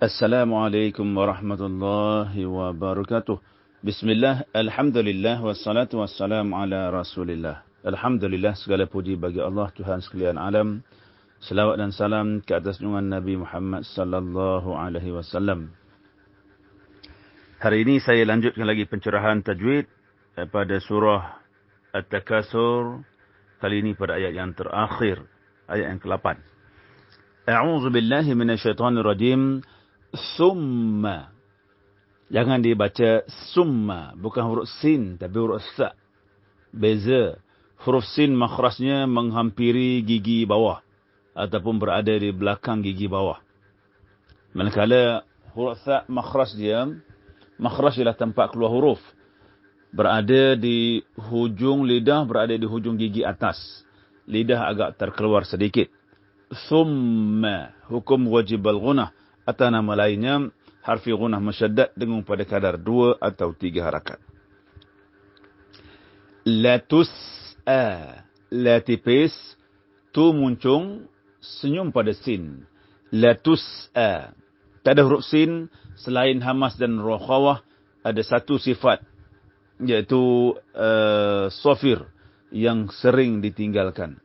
Assalamualaikum warahmatullahi wabarakatuh. Bismillah, Alhamdulillah, wassalatu wassalamu ala rasulillah. Alhamdulillah, segala puji bagi Allah, Tuhan sekalian alam. Selawat dan salam ke atas junjungan Nabi Muhammad sallallahu alaihi wasallam. Hari ini saya lanjutkan lagi pencerahan tajwid pada surah At-Takasur. Kali ini pada ayat yang terakhir, ayat yang ke-8. A'udzu billahi minasyaitonir rajim summa. Jangan dibaca summa. Bukan huruf sin, tapi huruf sa. Beza. Huruf sin makhrasnya menghampiri gigi bawah. Ataupun berada di belakang gigi bawah. Manakala huruf sa makhras dia, makhras ialah tempat keluar huruf. Berada di hujung lidah, berada di hujung gigi atas. Lidah agak terkeluar sedikit. Summa. Hukum wajib al-gunah atau nama lainnya harfi gunah masyaddad dengan pada kadar dua atau tiga harakat. Latus a latipis tu muncung senyum pada sin. Latus a tak ada huruf sin selain hamas dan rokhawah ada satu sifat iaitu uh, sofir yang sering ditinggalkan.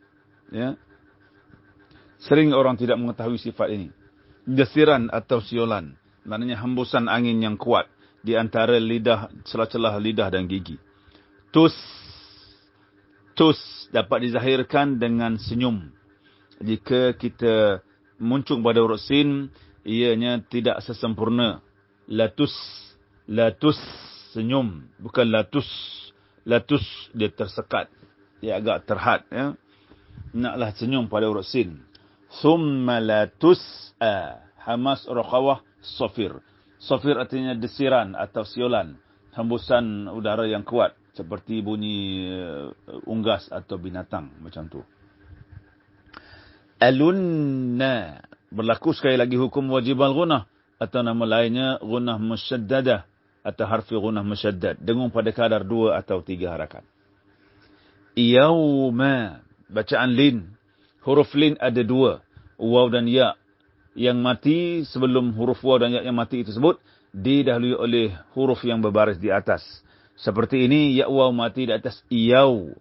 Ya. Sering orang tidak mengetahui sifat ini desiran atau siolan. Maknanya hembusan angin yang kuat di antara lidah, celah-celah lidah dan gigi. Tus, tus dapat dizahirkan dengan senyum. Jika kita muncung pada huruf sin, ianya tidak sesempurna. Latus, latus senyum. Bukan latus, latus dia tersekat. Dia agak terhad. Ya. Naklah senyum pada huruf sin. Thumma la tus'a. Hamas rakhawah sofir. Sofir artinya desiran atau siolan. Hembusan udara yang kuat. Seperti bunyi uh, unggas atau binatang. Macam tu. Alunna. Berlaku sekali lagi hukum wajib al-gunah. Atau nama lainnya gunah musyaddadah. Atau harfi gunah musyaddad. Dengung pada kadar dua atau tiga harakat. Yawma. Bacaan lin. Huruf lin ada dua. Waw dan ya. Yang mati sebelum huruf waw dan ya yang mati tersebut. Didahului oleh huruf yang berbaris di atas. Seperti ini. Ya waw mati di atas yaw.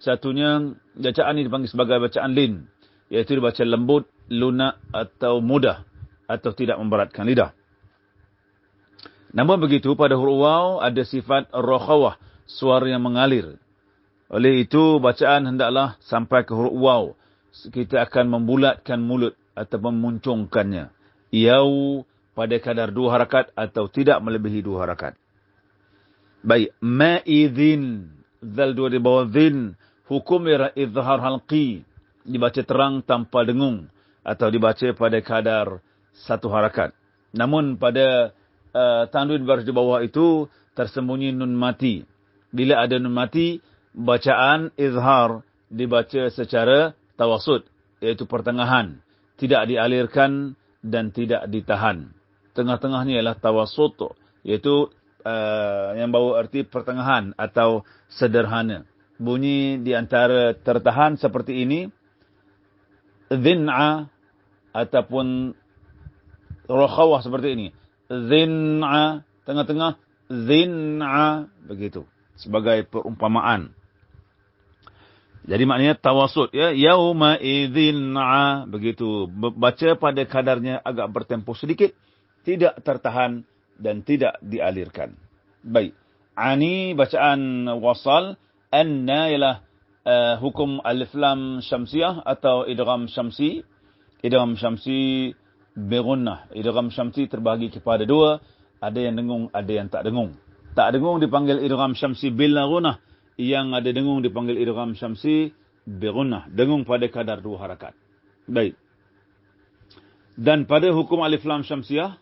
Satunya. Bacaan ini dipanggil sebagai bacaan lin. Iaitu dibaca lembut, lunak atau mudah. Atau tidak memberatkan lidah. Namun begitu pada huruf waw ada sifat rokhawah. Suara yang mengalir. Oleh itu bacaan hendaklah sampai ke huruf waw kita akan membulatkan mulut atau memuncungkannya. Iau pada kadar dua harakat atau tidak melebihi dua harakat. Baik. Ma'idhin. Zal dua di bawah dhin. Hukum ira izhar halqi. Dibaca terang tanpa dengung. Atau dibaca pada kadar satu harakat. Namun pada uh, tanduin baris di bawah itu tersembunyi nun mati. Bila ada nun mati, bacaan izhar dibaca secara tawasud, iaitu pertengahan. Tidak dialirkan dan tidak ditahan. Tengah-tengahnya ialah tawasud, iaitu uh, yang bawa arti pertengahan atau sederhana. Bunyi di antara tertahan seperti ini, zin'a ataupun rokhawah seperti ini. Zin'a, tengah-tengah, zin'a, begitu. Sebagai perumpamaan. Jadi maknanya tawasud ya yauma idzin'a begitu baca pada kadarnya agak bertempo sedikit tidak tertahan dan tidak dialirkan. Baik. Ani bacaan wasal anna ialah uh, hukum alif lam syamsiyah atau idgham syamsi. Idgham syamsi bigunnah. Idgham syamsi terbahagi kepada dua, ada yang dengung, ada yang tak dengung. Tak dengung dipanggil idgham syamsi bil gunnah yang ada dengung dipanggil idgham syamsi bigunnah dengung pada kadar dua harakat. Baik. Dan pada hukum alif lam syamsiah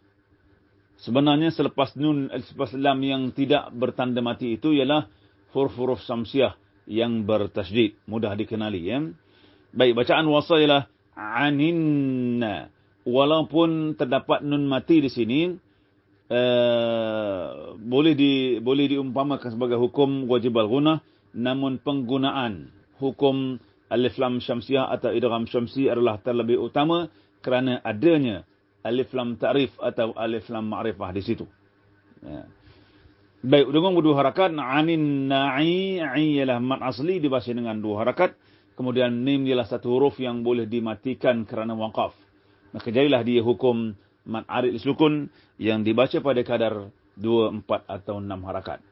sebenarnya selepas nun selepas lam yang tidak bertanda mati itu ialah huruf-huruf syamsiah yang bertasydid mudah dikenali ya. Baik bacaan wasal ialah aninna walaupun terdapat nun mati di sini Uh, boleh di boleh diumpamakan sebagai hukum wajib al-gunah namun penggunaan hukum alif lam syamsiah atau idgham syamsi adalah terlebih utama kerana adanya alif lam ta'rif atau alif lam ma'rifah di situ. Ya. Baik, dengan dua harakat, anin na'i, ialah mat asli dibaca dengan dua harakat. Kemudian mim ialah satu huruf yang boleh dimatikan kerana waqaf. Maka jadilah dia hukum mat arid sukun yang dibaca pada kadar dua, empat atau enam harakat.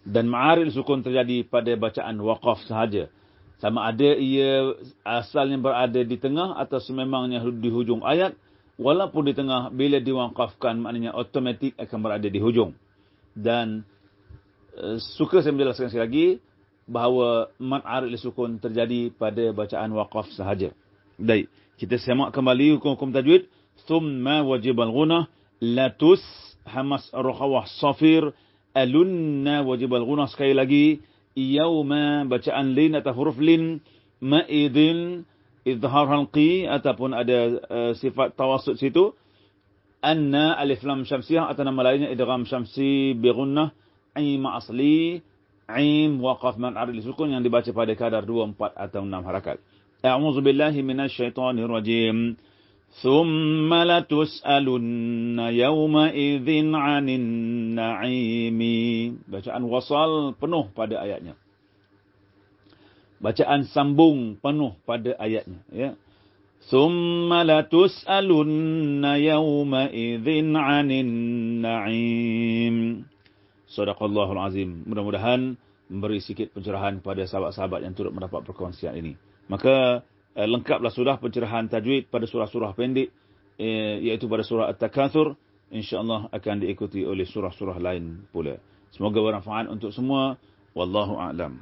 Dan ma'arid sukun terjadi pada bacaan waqaf sahaja. Sama ada ia asalnya berada di tengah atau sememangnya di hujung ayat. Walaupun di tengah, bila diwakafkan, maknanya otomatik akan berada di hujung. Dan uh, suka saya menjelaskan sekali lagi, bahawa mat arid sukun terjadi pada bacaan waqaf sahaja. Baik, kita semak kembali hukum-hukum tajwid. Thumma wajib al-gunah, latus, hamas rukhawah safir, alunna wajib al-gunah. Sekali lagi, yawma bacaan lin atau huruf lin, ma'idin, izhar halqi ataupun ada uh, sifat tawassut situ anna alif lam syamsiyah atau nama lainnya idgham syamsi bi gunnah aim asli aim waqaf man arid sukun yang dibaca pada kadar 2 4 atau 6 harakat a'udzu billahi minasyaitonir rajim. Thumma latus'alunna yawma idzin 'anin na'imi. Bacaan wasal penuh pada ayatnya. Bacaan sambung penuh pada ayatnya ya. Latus'alunna yawma idzin 'anin na'im. Sadaqallahul azim. Mudah-mudahan memberi sikit pencerahan pada sahabat-sahabat yang turut mendapat perkongsian ini maka eh, lengkaplah sudah pencerahan tajwid pada surah-surah pendek eh, iaitu pada surah at-takatsur insyaallah akan diikuti oleh surah-surah lain pula. Semoga bermanfaat untuk semua. Wallahu a'lam